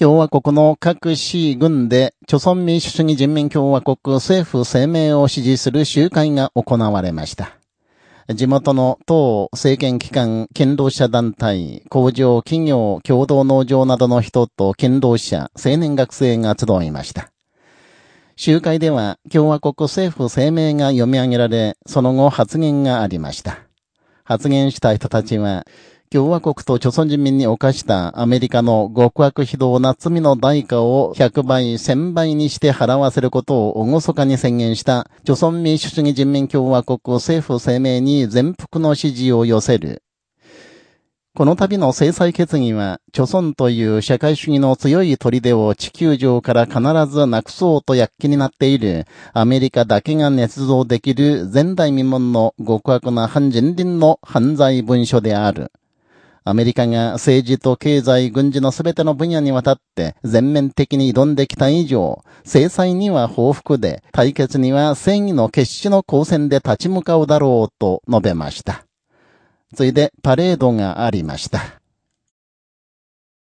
共和国の各市軍で、朝鮮民主主義人民共和国政府声明を支持する集会が行われました。地元の党、政権機関、勤労者団体、工場、企業、共同農場などの人と勤労者、青年学生が集いました。集会では共和国政府声明が読み上げられ、その後発言がありました。発言した人たちは、共和国と朝鮮人民に犯したアメリカの極悪非道な罪の代価を100倍、1000倍にして払わせることを厳かに宣言した朝鮮民主主義人民共和国政府声明に全幅の支持を寄せる。この度の制裁決議は、朝鮮という社会主義の強い砦を地球上から必ずなくそうと躍起になっている、アメリカだけが捏造できる前代未聞の極悪な反人倫の犯罪文書である。アメリカが政治と経済、軍事のすべての分野にわたって全面的に挑んできた以上、制裁には報復で、対決には正義の決死の交戦で立ち向かうだろうと述べました。ついでパレードがありました。